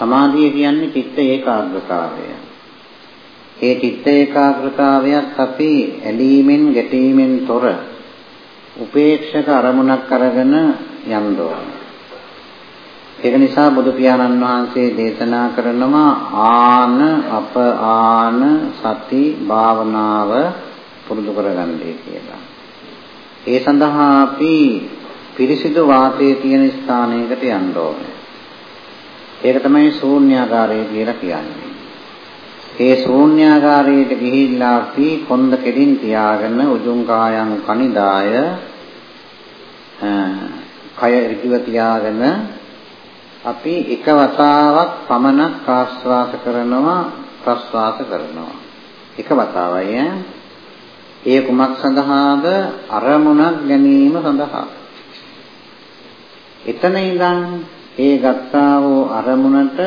සමාධිය කියන්නේ චිත්ත ඒකාග්‍රතාවය. ඒ චිත්ත ඒකාග්‍රතාවයත් අපි ඇලීමෙන් ගැටීමෙන් තොර උපේක්ෂක අරමුණක් අරගෙන යන්න ඕනේ. ඒක නිසා බුදු පියාණන් වහන්සේ දේශනා කරනවා ආන අප ආන සති භාවනාව පුරුදු කරගන්නයි කියලා. ඒ සඳහා අපි පිරිසිදු වාතයේ තියෙන ස්ථානයකට යන්න ඕනේ. ඒක තමයි ශූන්‍යාකාරය කියලා කියන්නේ. ඒ ශූන්‍යාකාරයට ගිහිල්ලා අපි කොන්ද කෙලින් තියාගෙන උජුං කායං කනිදාය කය ඍජුව තියාගෙන අපි එක වතාවක් පමණක් ආස්වාස කරනවා ප්‍රස්වාස කරනවා. එක වතාවයි ඈ. ඒ කුමක් සඳහාද? අරමුණක් ගැනීම සඳහා. එතන ඉඳන් ඒ ගත්තා වූ අරමුණට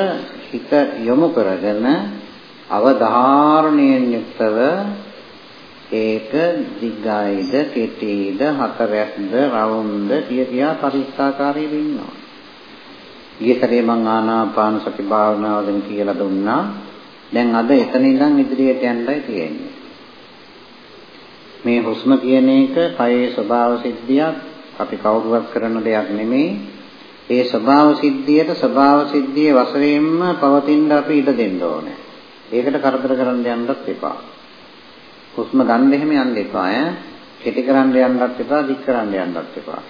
හිත යොමු කරගෙන අවධාරණයෙන් යුක්තව ඒක දිගයිද කෙටිද හතරක්ද රවුම්ද කිය කියා පරිස්සාකාරී වෙන්නවා. ඊතරේ මං ආනාපාන සති භාවනාව දැන් කියලා දුන්නා. දැන් අද එතන ඉඳන් ඉදිරියට යන්නයි තියෙන්නේ. මේ හුස්ම කියන එක කයේ ස්වභාව සිද්ධියක් අපි කවුරුවත් කරන දෙයක් නෙමෙයි. ඒ ස්වභාව සිද්ධියට ස්වභාව සිද්ධියේ වශයෙන්ම පවතින අපි ඉඩ දෙන්න ඕනේ. ඒකට කරදර කරන්න යන්නත් එපා. හුස්ම ගන්න එහෙම යන්න එපා ඈ. කෙටි කරන්න යන්නත් එපා, දික් කරන්න යන්නත් එපා.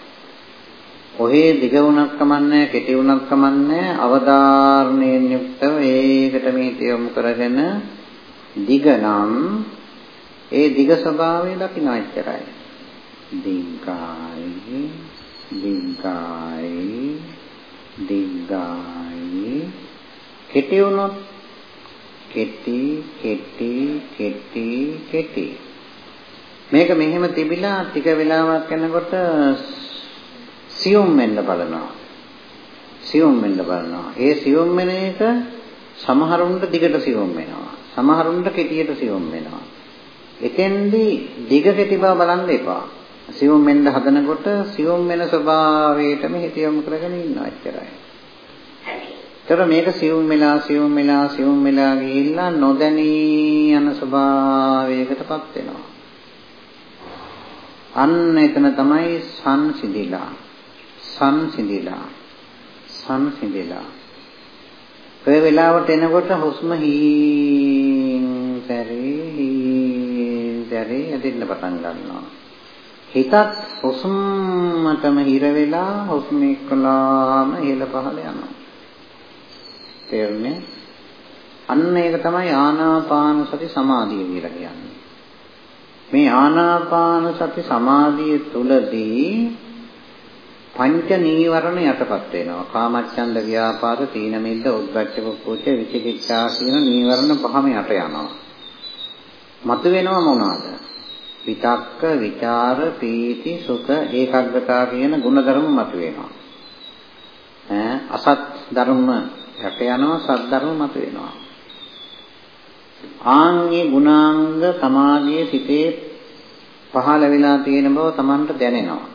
ඔහේ දිග වුණක් කමන්නේ, කෙටි වුණක් කමන්නේ අවධාරණයෙන් යුක්තව ඒකට මේ තියොමු කරගෙන දිග නම් ඒ දිග ස්වභාවය දකින්න එච්චරයි. දිග්ගායි දිග්ගායි දිග්ගායි කෙටි වුණොත් කෙටි කෙටි කෙටි කෙටි. මේක මෙහෙම තිබිලා ටික වෙලාවක් යනකොට සියුම් වෙන්න බලනවා. සියුම් වෙන්න බලනවා. ඒ සියුම් වෙන එක සමහරුන්ට දිගට සියුම් වෙනවා. සමහරුන්ට කෙටියට සියුම් වෙනවා. එතෙන්දී දිග කෙටි බව බලන්න එපා. සියුම් වෙන්න හදනකොට සියුම් වෙන ස්වභාවයටම හිත යොමු කරගෙන ඉන්නවා එච්චරයි ඒතර මේක සියුම් වෙලා සියුම් වෙලා සියුම් වෙලා ගිහිල්ලා නොදැනී යන ස්වභාවයකටපත් වෙනවා. අන්න එතන තමයි සංසිඳිලා. සංසිඳිලා. සංසිඳිලා. ඒ වෙලාවට එනකොට හුස්ම හීන් සැරේ හීන් සැරේ ඇදෙන්න පටන් ගන්නවා. හිතත් හුස්මටම හිර වෙලා හුස්ම එක්කලාම ඉහළ පහළ යනවා. තේරුණේ? අන්න ඒක තමයි ආනාපාන සති සමාධිය කියලා කියන්නේ. මේ ආනාපාන සති සමාධිය තුලදී පංච නීවරණ යටපත් වෙනවා. කාමච්ඡන්ද ව්‍යාපාද තීන මිද්ද උද්ධච්ච කුච්ච විචිකිච්ඡා කියන නීවරණ පහම යට යනවා. මතු වෙනව මොනවාද? විතක්ක, ਵਿਚාර, පීති, සුඛ, ඒකාග්‍රතාව කියන ගුණධර්ම මතුවෙනවා. ඈ අසත් ධර්ම රැක යනවා, සත් ධර්ම මතුවෙනවා. ආන්ගේ ගුණාංග සමාධියේ සිටේ පහළ වෙලා තියෙන බව Tamanට දැනෙනවා.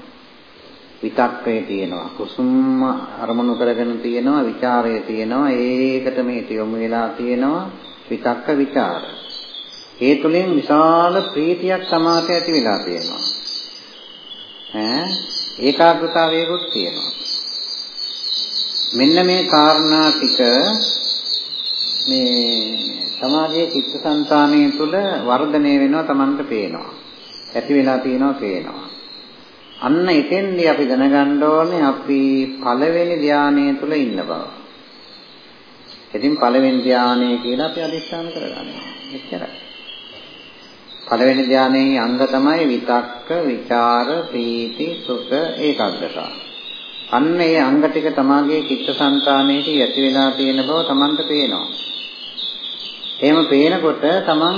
විතක්කේ තියෙනවා කුසුම් අරමුණු කරගෙන තියෙනවා ਵਿਚාරය තියෙනවා ඒකට මේ යොමු වෙලා තියෙනවා විතක්ක ਵਿਚාර ඒ තුලින් විශාල ප්‍රීතියක් සමාතය ඇති වෙලා තියෙනවා. ඈ ඒකාග්‍රතාවයකුත් තියෙනවා. මෙන්න මේ කාරණා ටික මේ සමාජයේ චිත්තසංතානය තුළ වර්ධනය වෙනවා Tamanට පේනවා. ඇති වෙලා තියෙනවා පේනවා. අන්න එතෙන්දී අපි දැනගන්න ඕනේ අපි පළවෙනි ධානය තුළ ඉන්න බව. ඉතින් පළවෙනි ධානය කියලා අපි අදිස්ථාන කරගන්නවා. එච්චරයි. පළවෙනි ධානයේ අංග තමයි විතක්ක, ਵਿਚාර, ප්‍රීති, සුඛ, ඒකාග්‍රතාව. අන්න ඒ අංග ටික තමාගේ චිත්තසංතානයේ ඇති වෙලා තියෙන බව Tamanට පේනවා. එහෙම පේනකොට Taman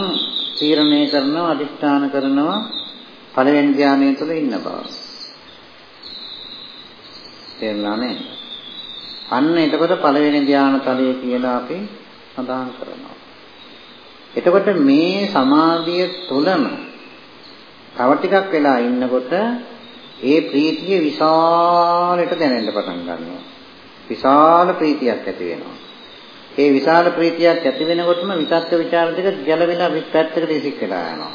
තීරණය කරනවා අදිස්ථාන කරනවා පළවෙනි ධානය තුළ ඉන්න බව. තේරුණා නේද? අන්න එතකොට පළවෙනි ධාන තලය කියලා අපි සඳහන් කරනවා. එතකොට මේ සමාධිය තුළම තව ටිකක් වෙලා ඉන්නකොට ඒ ප්‍රීතිය විශාලයට දැනෙන්න පටන් ගන්නවා. විශාල ප්‍රීතියක් ඇති වෙනවා. ඒ විශාල ප්‍රීතියක් ඇති වෙනකොටම විතක්ක ਵਿਚාර දෙක ගැළවිලා පැත්තකට ඉසිකලා යනවා.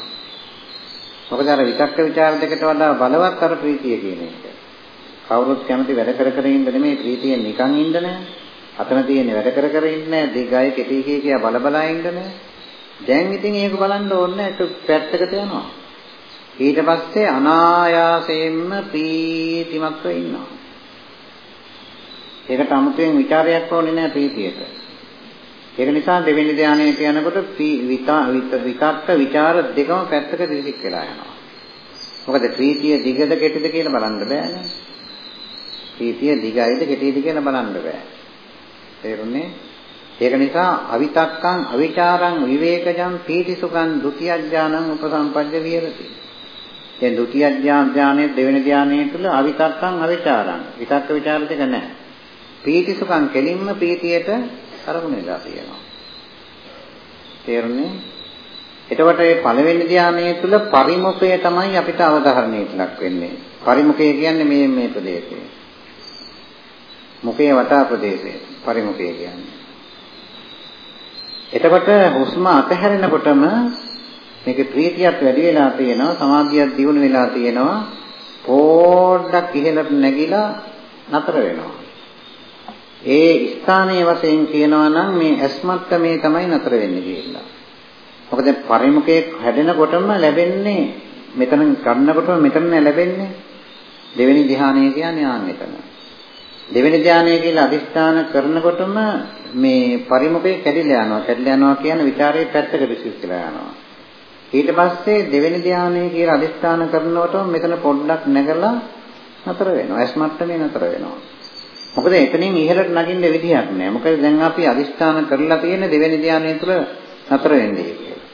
මොකද අර විතක්ක ਵਿਚාර දෙකට වඩා බලවත් අර ප්‍රීතිය කියන එක. කවුරුත් කැමති වැඩ කර කර ඉන්න නෙමෙයි ප්‍රීතිය නිකන් ඉන්න නෑ. අතන තියෙන වැඩ කර කර ඉන්න නෑ. දිගයි කෙටි කිය කියා බල බලා ඉන්න නෑ. දැන් ඉතින් ඒක බලන්න ඕනේ ඒක පැත්තකට යනවා. ඊට පස්සේ අනායාසයෙන්ම ප්‍රීතිමත්ව ඉන්නවා. ඒකට අමුතුවෙන් ਵਿਚාරයක් ඕනේ නැහැ ප්‍රීතියට. ඒක නිසා දෙවෙනි ධානයේ කියනකොට විතක්ක ਵਿਚාර දෙකම පැත්තක දිලික් වෙලා යනවා. මොකද ප්‍රීතිය දිගද කෙටිද කියලා බලන්න බෑනේ. ප්‍රීතිය දිගයිද කෙටිද කියලා බලන්න බෑ. තේරුණේ? ඒක නිසා අවිතක්කං අවිචාරං විවේකජං පීතිසුඛං ဒုတိ ය ඥානං උපසම්පජ්ජ විහෙරති. දැන් ဒုတိ ය ඥානයේ දෙවෙනි ඥානයේ තුල අවිතක්කං අවිචාරං විතක්ක ਵਿਚාර දෙක නැහැ. පීතිසුඛං කෙලින්ම පීතියට අරමුණ වෙලා තියෙනවා. තේරුණේ? එතකොට මේ පළවෙනි ධානයේ තුල පරිමුඛය තමයි අපිට අවධාරණයට ලක් වෙන්නේ. පරිමුඛය කියන්නේ මේ මේ ප්‍රදේශය. මුඛයේ වටා ප්‍රදේශය පරිමුඛය කියන්නේ. එතකොට හුස්ම අතහැරෙනකොටම මේකේ ප්‍රීතියක් වැඩි වෙලා තියෙනවා සමාධියක් දියුණු වෙලා තියෙනවා පොඩ්ඩක් ඉහළට නැගිලා නතර වෙනවා ඒ ස්ථානයේ වශයෙන් කියනවා නම් මේ ඇස්මත්ත මේ තමයි නතර වෙන්නේ කියලා. මොකද පරිමුඛයේ හැදෙනකොටම ලැබෙන්නේ මෙතන ගන්නකොටම මෙතන ලැබෙන්නේ දෙවෙනි ධ්‍යානය කියන්නේ ආන් මෙතන. දෙවෙනි ධ්‍යානය කියලා අදිස්ථාන කරනකොටම මේ පරිමුඛේ කැඩිලා යනවා. කැඩිලා යනවා කියන්නේ ਵਿਚාරයේ පැත්තකට විසිරලා යනවා. ඊට පස්සේ දෙවෙනි ධ්‍යානය කියලා අදිස්ථාන කරනකොටම මෙතන පොඩ්ඩක් නැගලා නතර වෙනවා. ඇස් මට්ටමේ නතර වෙනවා. මොකද එතනින් ඉහළට නගින්න විදිහක් නැහැ. මොකද දැන් අපි අදිස්ථාන කරලා තියෙන දෙවෙනි ධ්‍යානය තුළ නතර වෙන්නේ කියලා.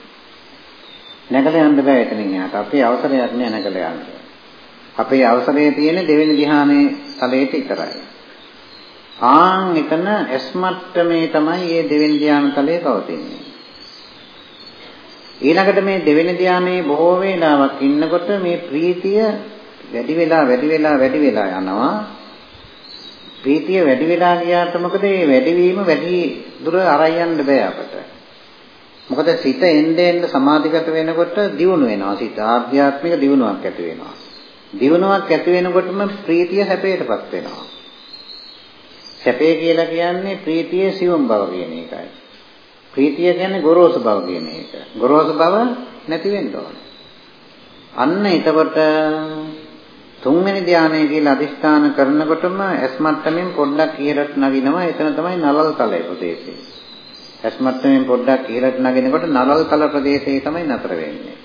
නැගලා යන්න බෑ එතනින් යාට. අපේ අවසරයක් නෑ නැගලා යන්න. අපේ අවසරයේ තියෙන දෙවෙනි ධ්‍යානයේ තලයට විතරයි. ආන් එතන S මට්ටමේ තමයි මේ දෙවෙනි ධ්‍යාන තලයේ පවතින්නේ. ඊළඟට මේ දෙවෙනි ධ්‍යානයේ බොහෝ වේලාවක් ඉන්නකොට මේ ප්‍රීතිය වැඩි වෙලා වැඩි වෙලා වැඩි වෙලා යනවා. ප්‍රීතිය වැඩි වෙලා ගියාට මොකද මේ වැඩිවීම වැඩි දුර අරයි යන්න බෑ අපට. මොකද සිත එන්නේ එන්න සමාධිගත වෙනකොට දියුණු වෙනවා සිත ආධ්‍යාත්මික දියුණුවක් ඇති වෙනවා. දියුණුවක් ඇති වෙනකොටම ප්‍රීතිය හැපේටපත් වෙනවා. සැපේ කියලා කියන්නේ ප්‍රීතියේ සිවුම් බව කියන එකයි. ප්‍රීතිය කියන්නේ ගොරෝසු බව කියන එක. ගොරෝසු බව නැති වෙන්න ඕනේ. අන්න එතකොට තුන්වෙනි ධානය කියලා අදිස්ථාන කරනකොටම ඇස් මට්ටමින් පොඩ්ඩක් ඉහළට නගිනවා. එතන තමයි නලල් තලය ප්‍රදේශය. ඇස් මට්ටමින් පොඩ්ඩක් ඉහළට නගිනකොට නලල් තල ප්‍රදේශයේ තමයි නතර වෙන්නේ.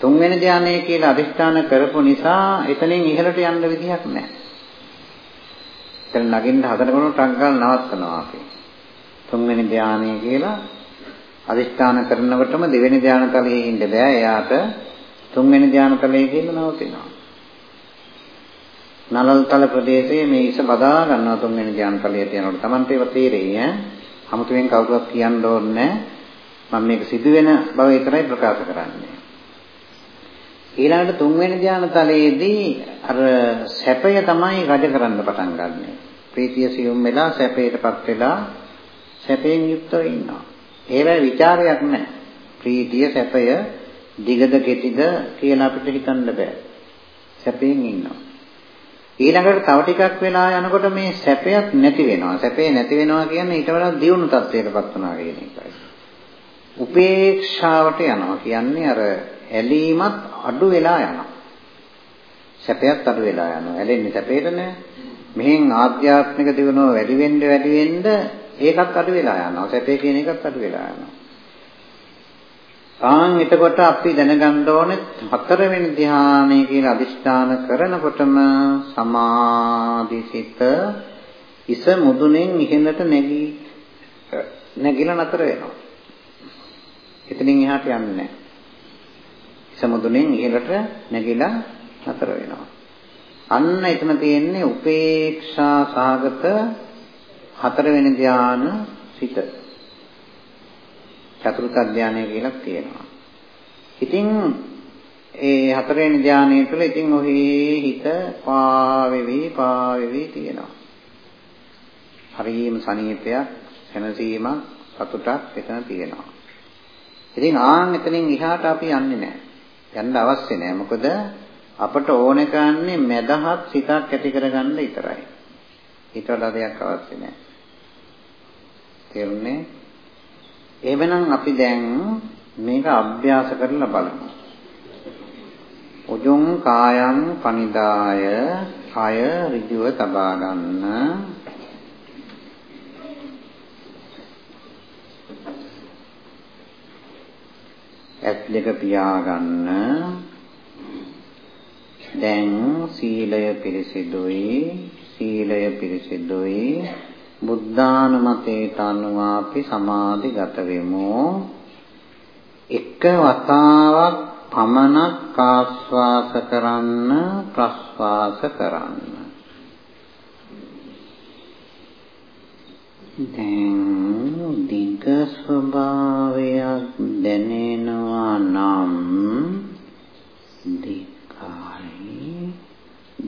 තුන්වෙනි ධානය කියලා අදිස්ථාන කරපු නිසා එතනින් ඉහළට යන්න විදිහක් නැහැ. එතන නගින්න හදනකොට ටක් ගාලා නවත්තනවා අපි. තුන්වෙනි ධානය කියලා අදිස්ථාන කරනකොටම දෙවෙනි ධාන තලයේ ඉන්න බෑ. එයාට තුන්වෙනි ධාන තලයේ කියලා නවතිනවා. නලල්තල ප්‍රදේශයේ මේ ඉස බදා ගන්නවා තුන්වෙනි ධ්‍යාන තලයේ තියෙනකොට Tamante ඒව තේරෙයි ඈ. 아무තෙන් කවුරුවත් කියන්න ඕනේ මම මේක සිදුවෙන බව විතරයි ප්‍රකාශ කරන්නේ. ඊළඟට තුන්වෙනි ධ්‍යාන තලයේදී අර සැපය තමයි රජ කරන්න පටන් ගන්නෙ. ප්‍රීතිය සියුම් වෙලා සැපයටපත් වෙලා සැපයෙන් යුක්තව ඉන්නවා. ඒවැ ਵਿਚාරයක් නැහැ. ප්‍රීතිය සැපය දිගද කෙටිද කියලා අපිට හිතන්න බෑ. සැපයෙන් ඉන්නවා. ඊළඟට තව ටිකක් වෙලා යනකොට මේ සැපයක් නැති වෙනවා. සැපේ නැති වෙනවා කියන්නේ ඊට වඩා දියුණු තත්ත්වයකටපත් වෙනවා කියන එකයි. උපේක්ෂාවට යනවා කියන්නේ අර ඇලීමත් අඩු වෙලා යනවා. සැපයත් අඩු වෙලා යනවා. ඇලෙන්නේ සැපේට නෑ. මෙහෙන් ආධ්‍යාත්මික දියුණුව වැඩි වෙන්න වැඩි වෙන්න ඒකත් අඩු වෙලා යනවා. සැපේ කියන එකත් අඩු වෙලා යනවා. ආන් එතකොට අපි දැනගන්න ඕනේ හතරවෙනි ධ්‍යානය කියලා අදිෂ්ඨාන කරනකොටම සමාධිසිත ඉස මුදුනෙන් ඉහෙලට නැගී නැගිලා නතර වෙනවා. එතනින් එහාට යන්නේ නැහැ. ඉස මුදුනෙන් ඉහෙලට නැගිලා නතර වෙනවා. අන්න එතන තියෙන්නේ උපේක්ෂා සාගත හතරවෙනි ධ්‍යාන සිත. චතුර්ථ ධානය කියලා තියෙනවා. ඉතින් ඒ හතරවෙනි ධානය තුළ ඉතින් ඔහි හිත පාවෙවි පාවෙවි තියෙනවා. හරියම සනීපයක් සැනසීමක් සතුටක් එතන තියෙනවා. ඉතින් ආන් එතනින් එහාට අපි යන්නේ නැහැ. යන්න අවශ්‍ය නැහැ. මොකද අපට ඕන කරන්නේ මදහත් සිතක් ඇති කරගන්න විතරයි. ඊට වඩා දෙයක් අවශ්‍ය නැහැ. තේරුණේ? එහෙමනම් අපි දැන් මේක අභ්‍යාස කරලා බලමු. උජුං කායං පනිදාය කය ඍජුව තබා ගන්න ඇස් දෙක පියාගන්න. දැන් සීලය පිරිසිදුයි සීලය පිරිසිදුයි. බුද්ධානුමතේට අනුව අපි සමාධිගත වෙමු. එක වතාවක් පමණක් ආස්වාස කරන්න ප්‍රස්වාස කරන්න. දැන් දිග ස්වභාවයක් දැනෙනවා නම් දිගයි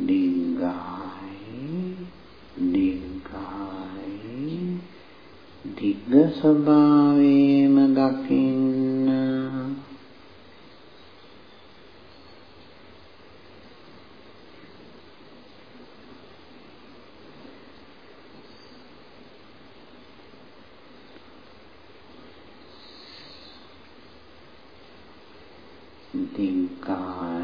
දිගයි දිගයි. දිග ස්වභාවයේම දකින්න thành.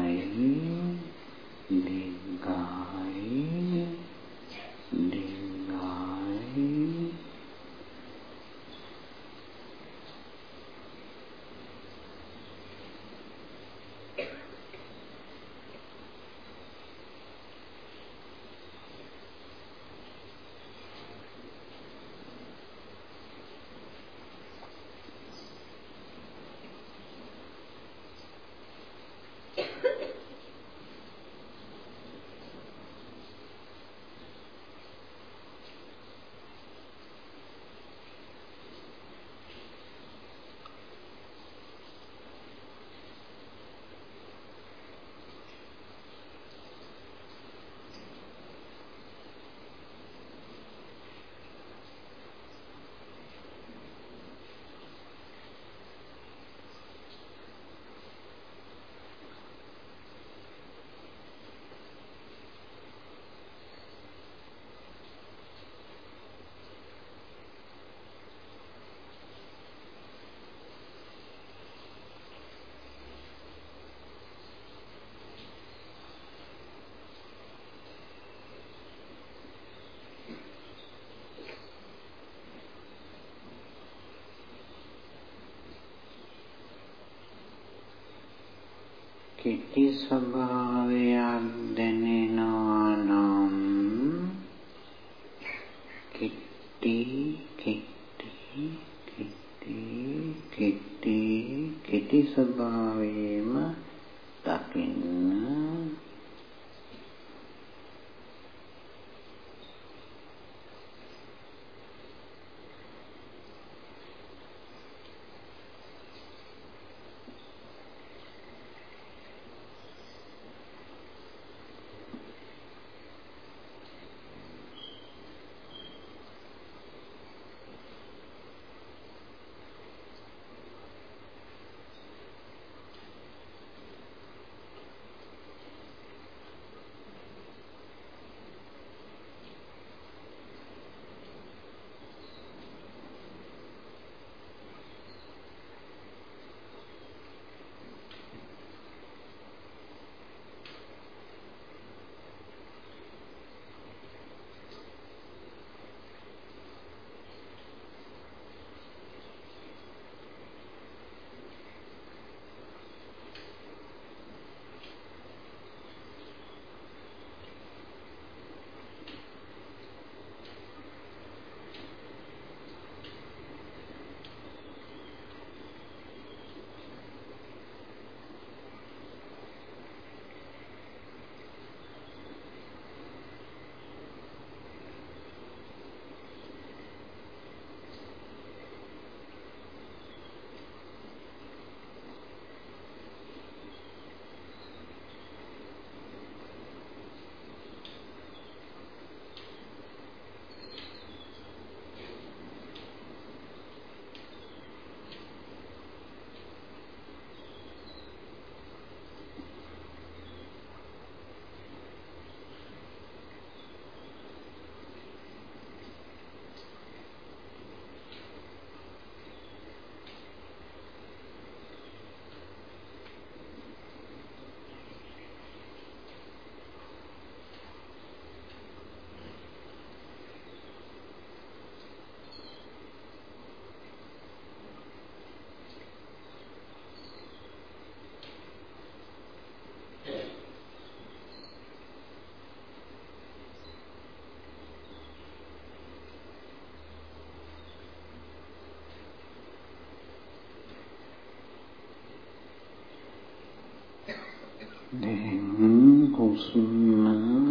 කෙටි ස්වභාවයක් දැනෙනවා.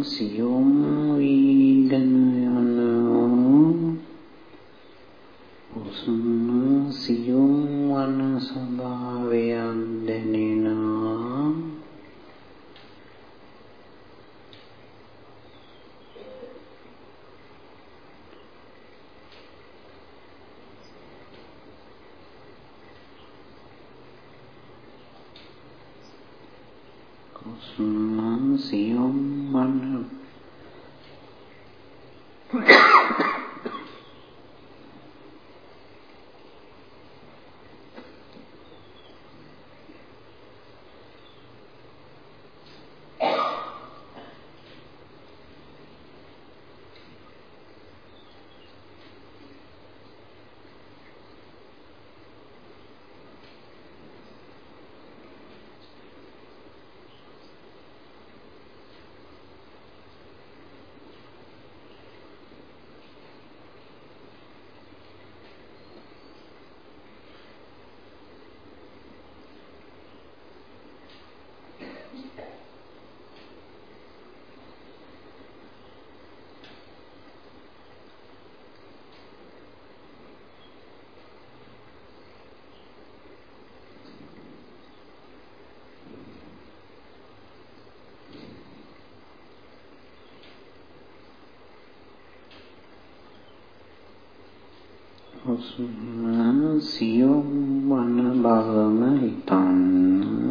සියුම් වීගෙන යනවා හුස්ම සියුම් වන ස්වභාවයක් දැනෙනවා හුස්ම සියුම් වන හුස්ම සියුම් වන බවම හිතන්න.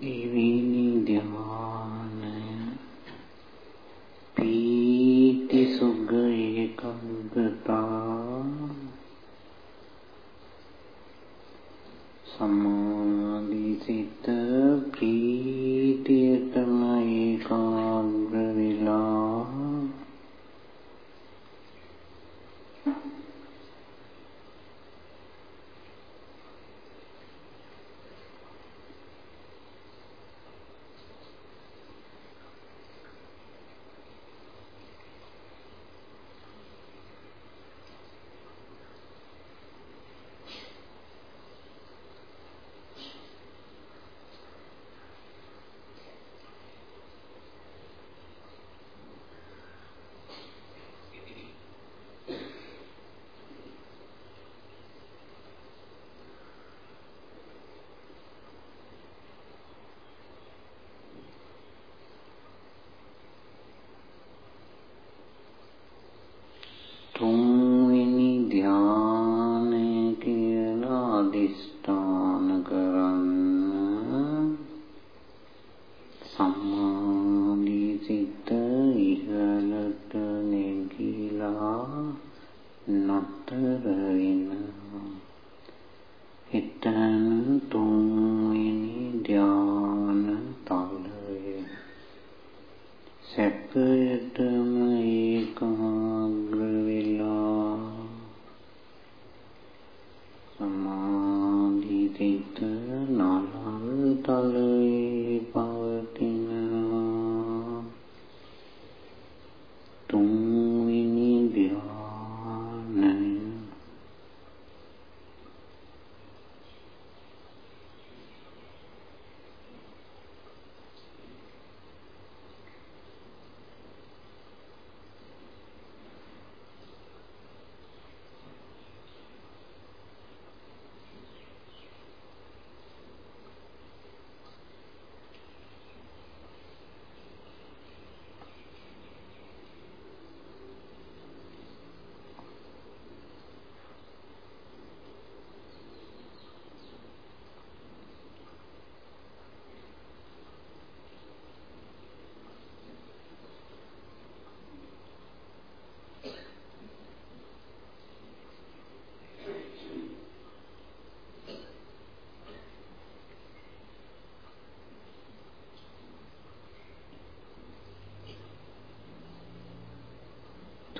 Devi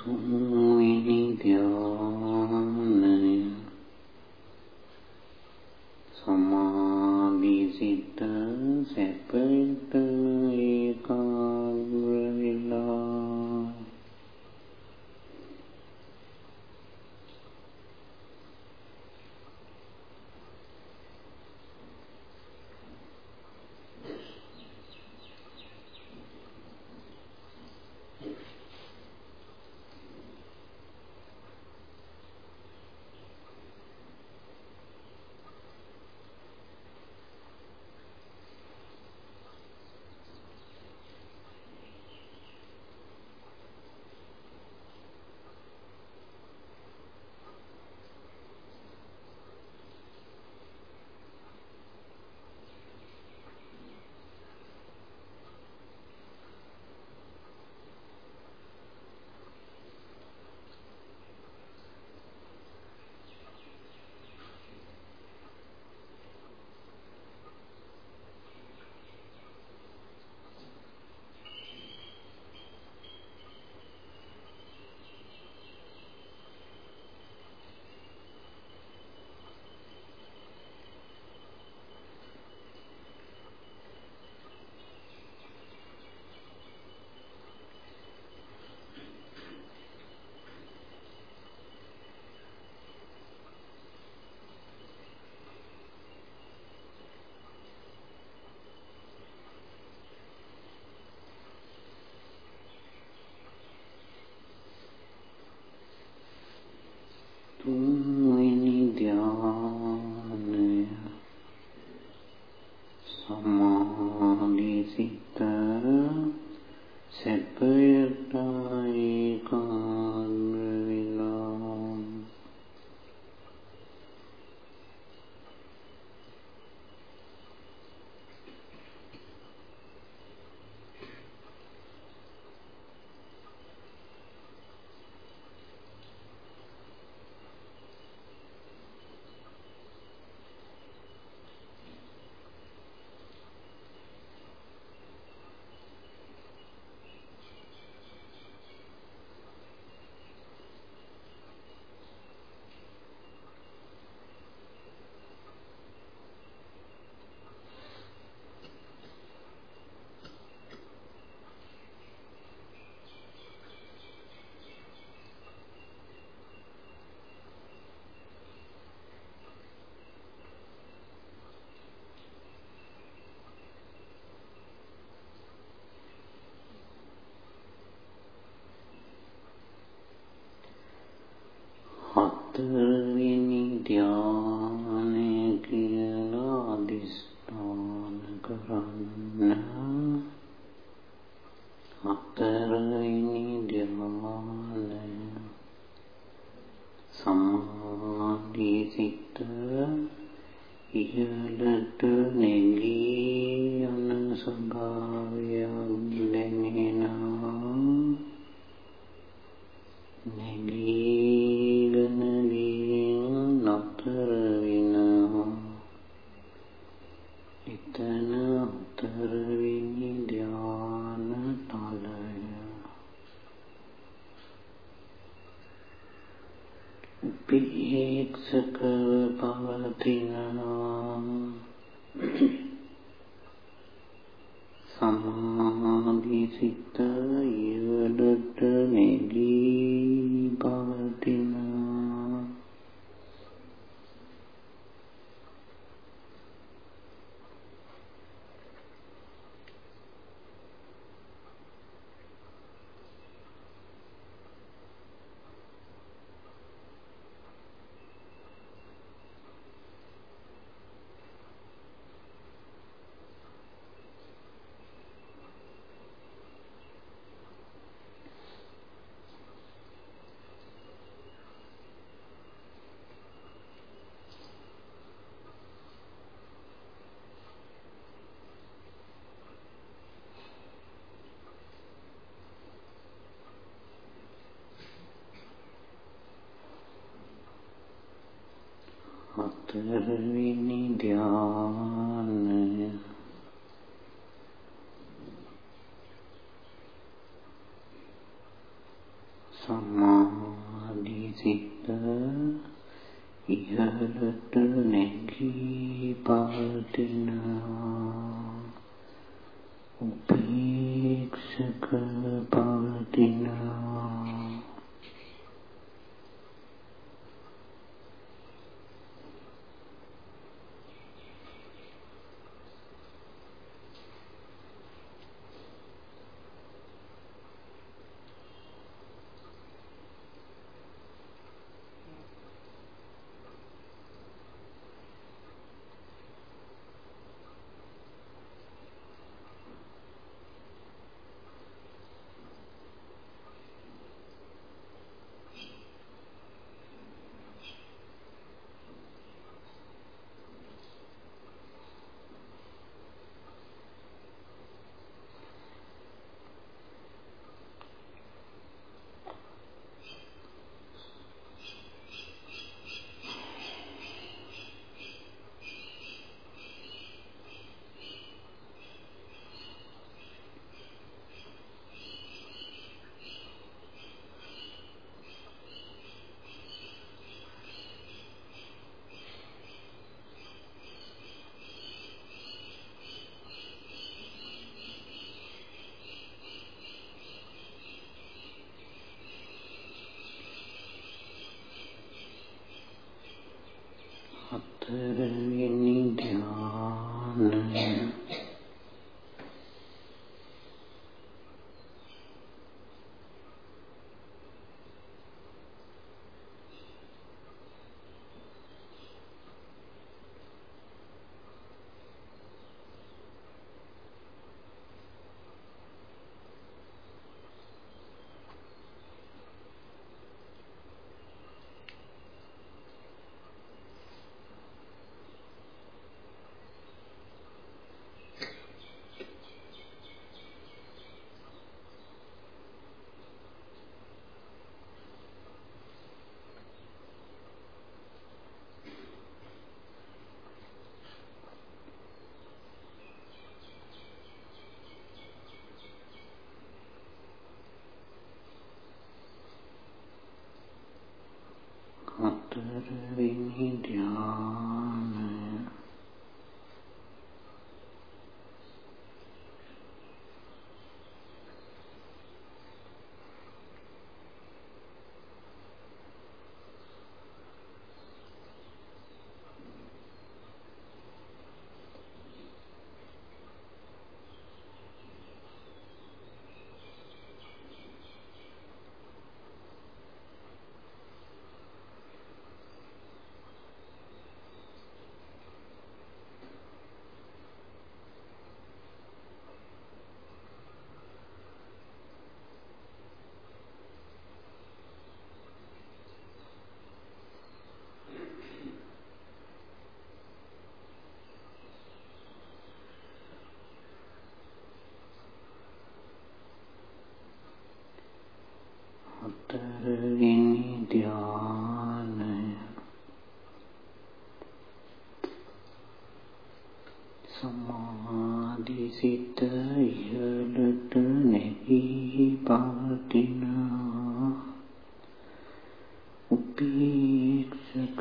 Mm-hmm.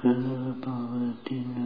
පවතිනා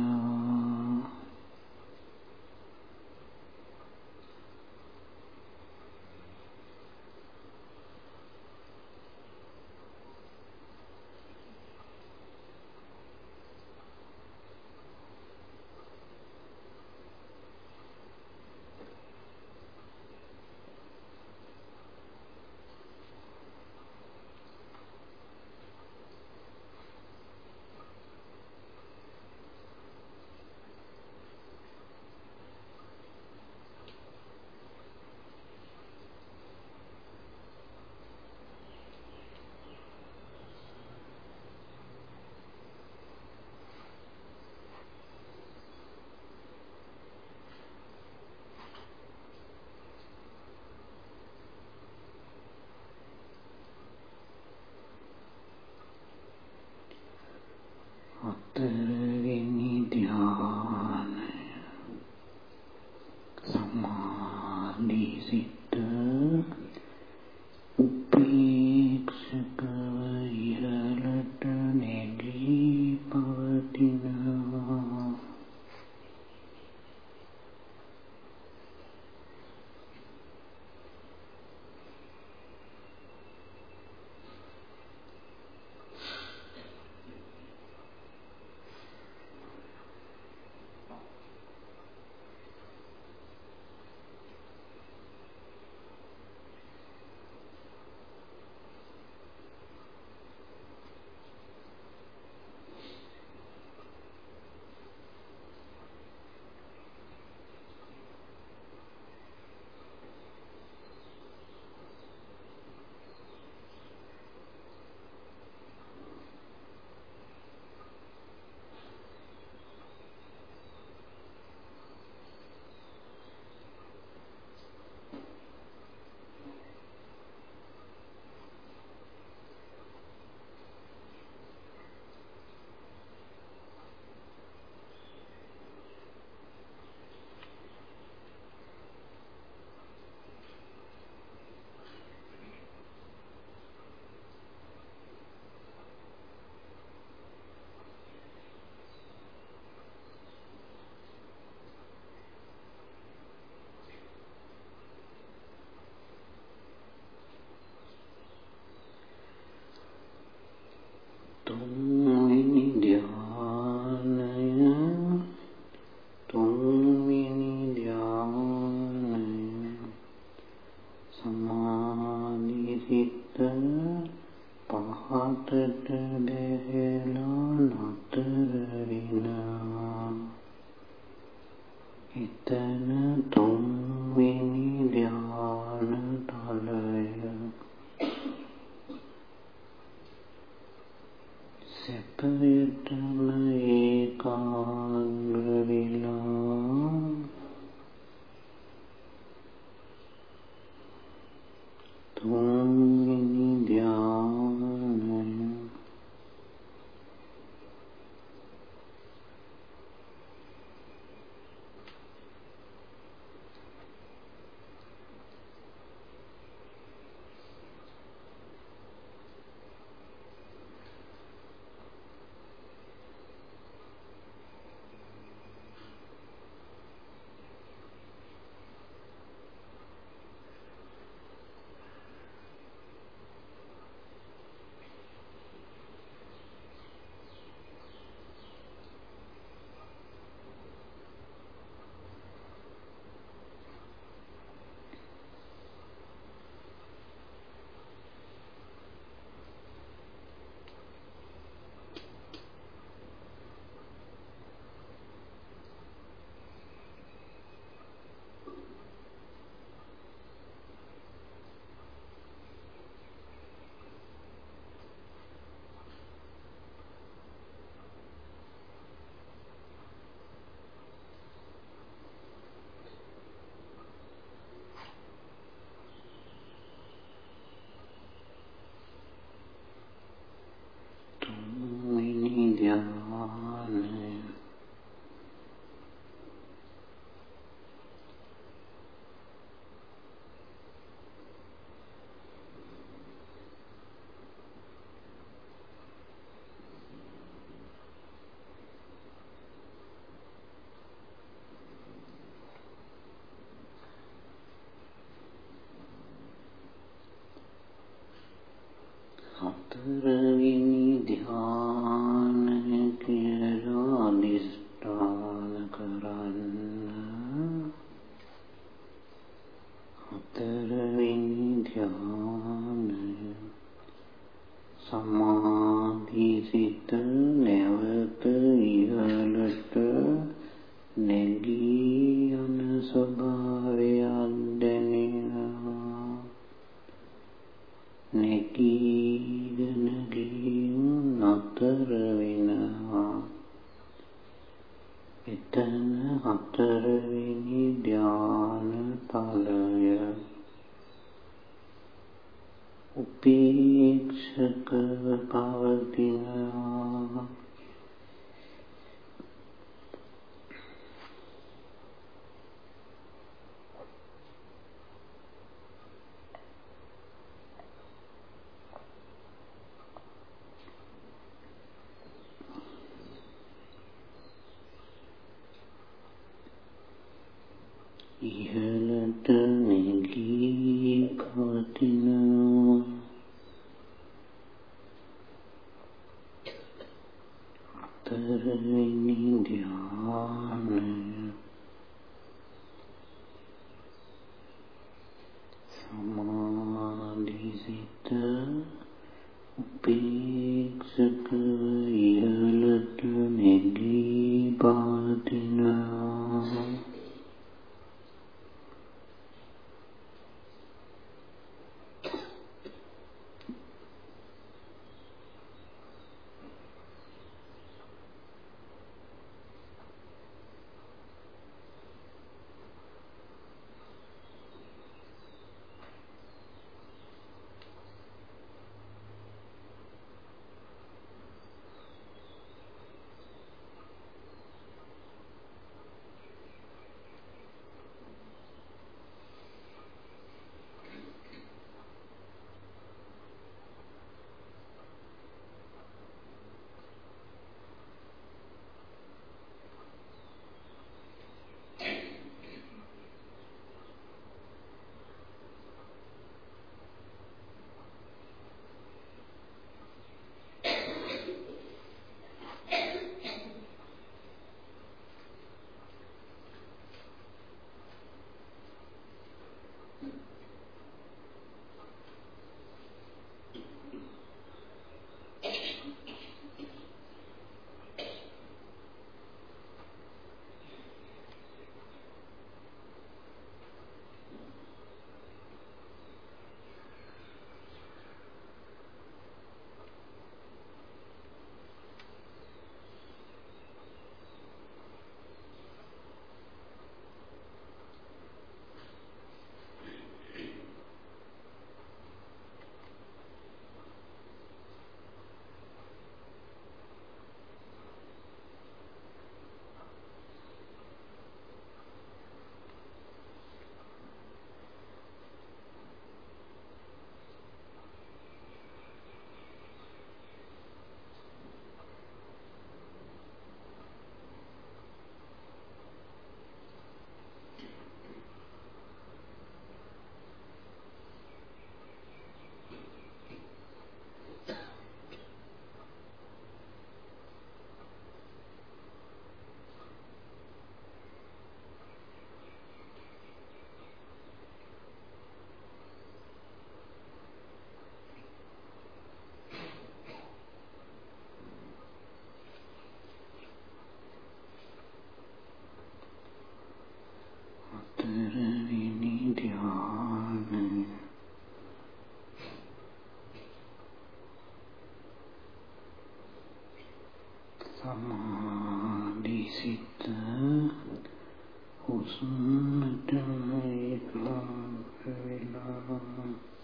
වෙලා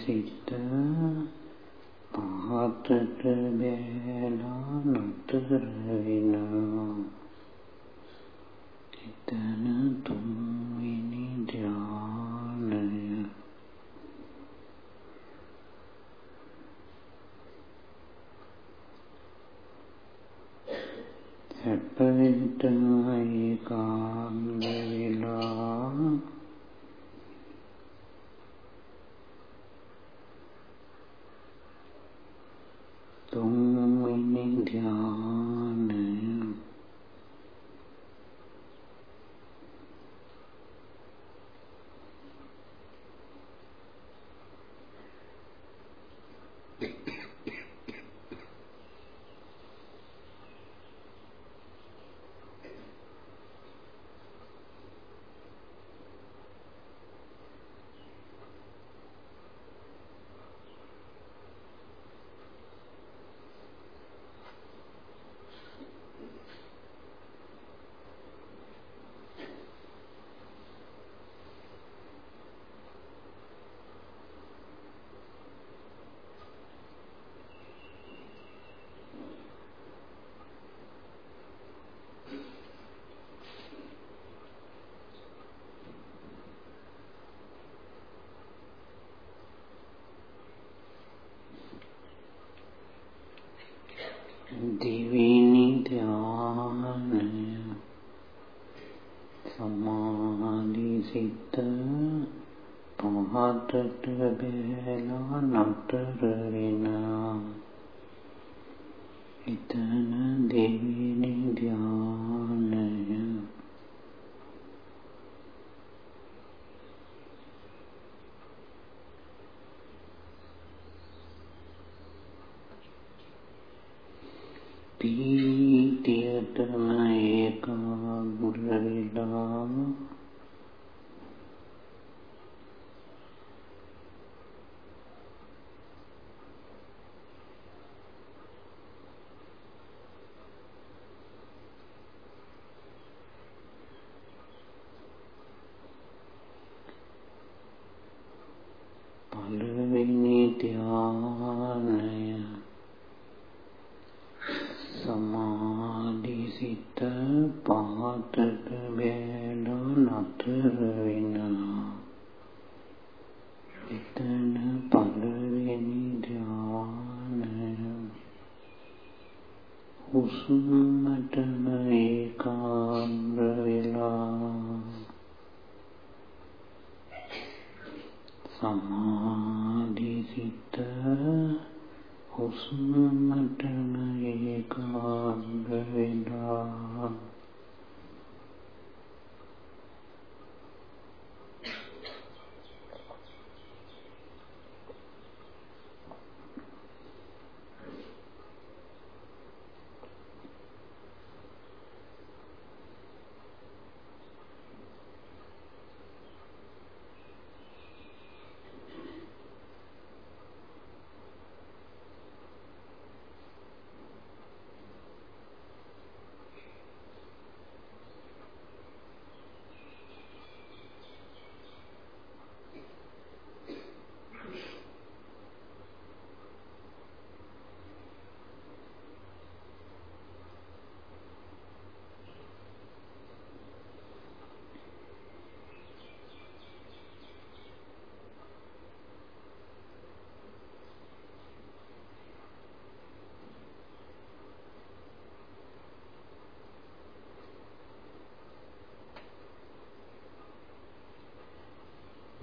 සිත පහතට බැලා නතර වෙනවා එතන තුන්වෙනි ධානය. හැප්පෙන්න ඒකා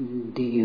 嗯对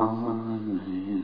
ආනේ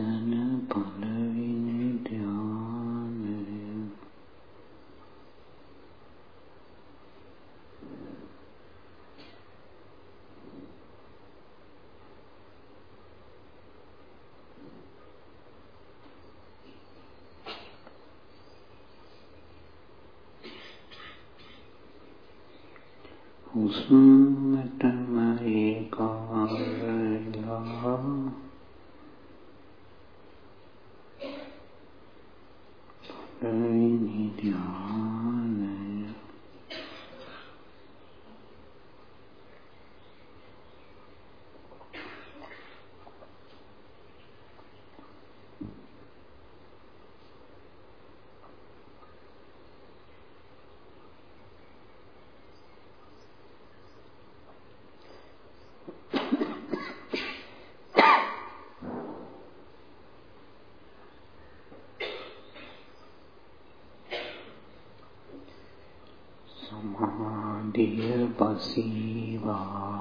and i'm gonna පසීවා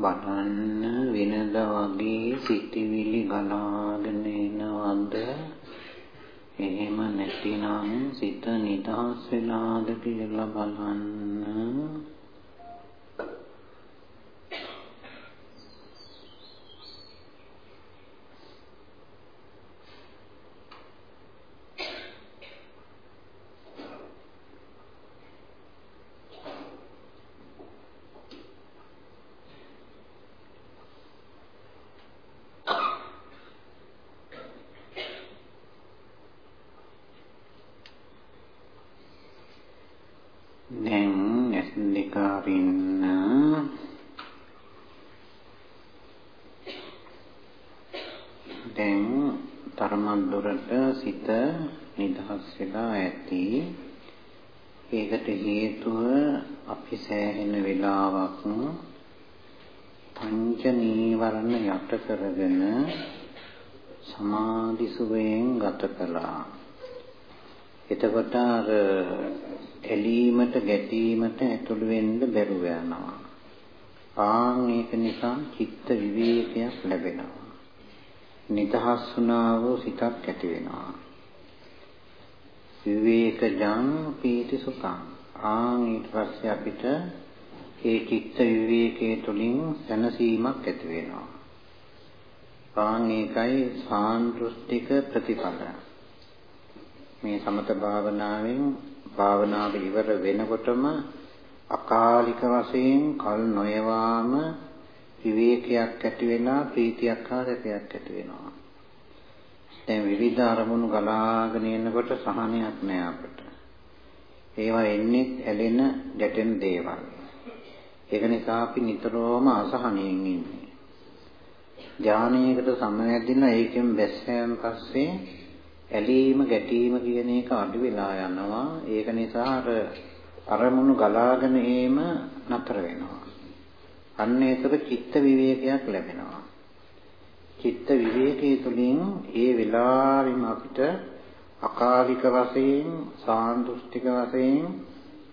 බලන්න වෙනදා වගේ සිටිවිලි ගලාගෙන එනවද? එහෙම නැතිනම් සිත නිදහස් වෙලාද කියලා බලන්න. එතකොට අර ඇලීමට ගැටීමට ඇතුළු වෙන්න බැරුව යනවා. ආන් ඒක නිසා චිත්ත විවේකයක් ලැබෙනවා. නිදහස් වුණා වූ සිතක් ඇති වෙනවා. විවේකජං පීති සුඛං. ආන් ඊට පස්සේ අපිට ඒ චිත්ත විවේකයේ තුලින් සැනසීමක් ඇති වෙනවා. ආන් ඒකයි සාන්දෘෂ්ටික ප්‍රතිඵල. මේ සමත භාවනාවෙන් භාවනාව ඉවර වෙනකොටම අකාලික වශයෙන් කල් නොයවාම විවේකයක් ඇති වෙලා ප්‍රීතියක් හා සැපයක් ඇති වෙනවා. දැන් විවිධ අරමුණු ගලාගෙන එනකොට සහනයක් නෑ අපිට. ඒවා එන්නේ ඇලෙන ගැටෙන දේවල්. ඒක නිසා අපි නිතරම අසහනයෙන් ඉන්නේ. ඥානයකට සමවැදිලා ඒකෙන් බැස්සයන් පස්සේ ඇලීම ගැටීම කියන එක අඩු වෙලා යනවා. ඒක නිසා අර අරමුණු ගලාගෙන ඒම නතර වෙනවා. අන්න ඒතර චිත්ත විවේකයක් ලැබෙනවා. චිත්ත විවේකයේ තුලින් ඒ වෙලාවෙම අපිට අකාලික වශයෙන් සාන්දෘෂ්ටික වශයෙන්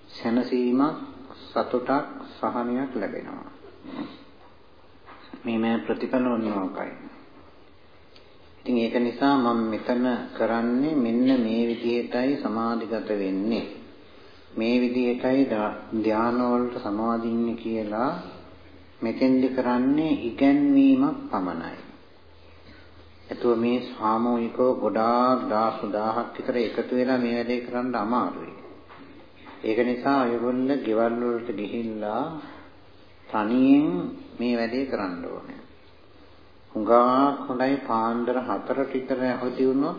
සැනසීමක් සතුටක් සහනයක් ලැබෙනවා. මේ මේ ප්‍රතිඵල වන්නෝකයි. ඉතින් ඒක නිසා මම මෙතන කරන්නේ මෙන්න මේ විදිහටයි සමාධිගත වෙන්නේ. මේ විදිහටයි ධානය වලට සමාදින්නේ කියලා මෙතෙන්දි කරන්නේ ඉගැන්වීමක් පමණයි. එතුව මේ සාමූහිකව ගොඩාක් දහස් දහහක් විතර එකතු වෙලා මේ වැඩේ කරන්න අමාරුයි. ඒක නිසා ඔයගොල්ලෝ ගෙවල් වලට ගිහිල්ලා තනියෙන් මේ වැඩේ කරන්න ඕනේ. හුඟක් හොඳයි පාන්දර 4ට විතර අවදි වුණොත්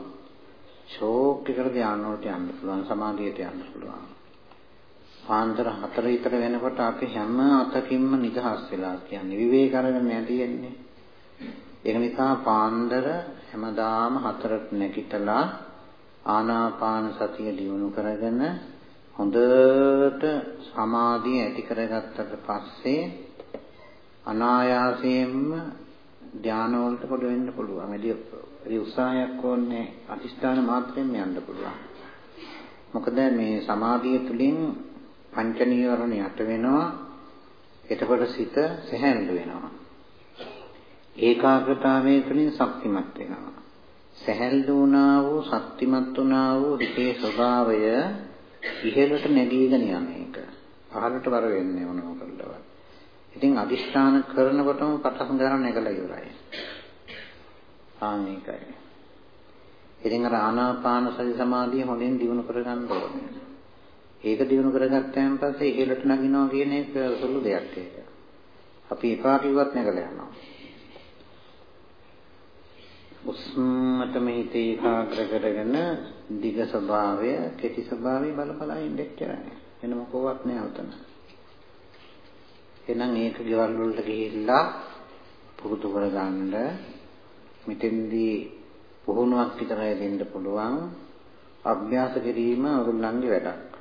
ෂෝක් එකට ධානය වලට යන්න පුළුවන් සමාධියට යන්න පුළුවන්. පාන්දර 4 විතර වෙනකොට අපි හැම අතකින්ම නිදහස් වෙලා කියන්නේ විවේක අරගෙන නැතිෙන්නේ. ඒක නිසා පාන්දර හැමදාම 4ට නැගිටලා ආනාපාන සතිය දිනු කරගෙන හොඳට සමාධිය ඇති කරගත්තට පස්සේ අනායාසයෙන්ම ධාන වලට කොට වෙන්න පුළුවන්. වැඩි උත්සාහයක් ඕනේ අතිස්ථාන මාත්‍රයෙන් යන්න පුළුවන්. මොකද මේ සමාධිය තුළින් පංච නීවරණ යට වෙනවා. එතකොට සිත සැහැල්ලු වෙනවා. ඒකාග්‍රතාවයේ තුළින් ශක්තිමත් වෙනවා. සැහැල්ලු වුණා වූ ශක්තිමත් වුණා වූ හිතේ ස්වභාවය ඉහළට නැගීගෙන යන එක. පහළට වර වෙන්නේ මොනව කළවත්. ඉතින් අදිෂ්ඨාන කරනකොටම පටන් ගන්න එකලා ඉවරයි. ආනිකයි. ඉතින් අර ආනාපාන සති සමාධිය හොඳින් දිනු කරගන්න ඕනේ. ඒක දිනු කරගත්තාන් පස්සේ ඉහළට නගිනවා කියන එක සුළු දෙයක් ඒක. අපි එපා කිව්වත් නැගලා යනවා. උස්මතම හිතේ ඒකාග්‍ර කරගෙන දිග ස්වභාවය, කෙටි ස්වභාවය බලපලා ඉන්න එච්චරයි. වෙන මොකවත් නෑ උතන. එහෙනම් ඒක ගෙවල් වලට ගිහිල්ලා පුරුදු කරගන්න. මෙතෙන්දී පුහුණුවක් විතරයි දෙන්න පුළුවන්. අභ්‍යාස කිරීම ඔයගොල්ලන්ගේ වැඩක්.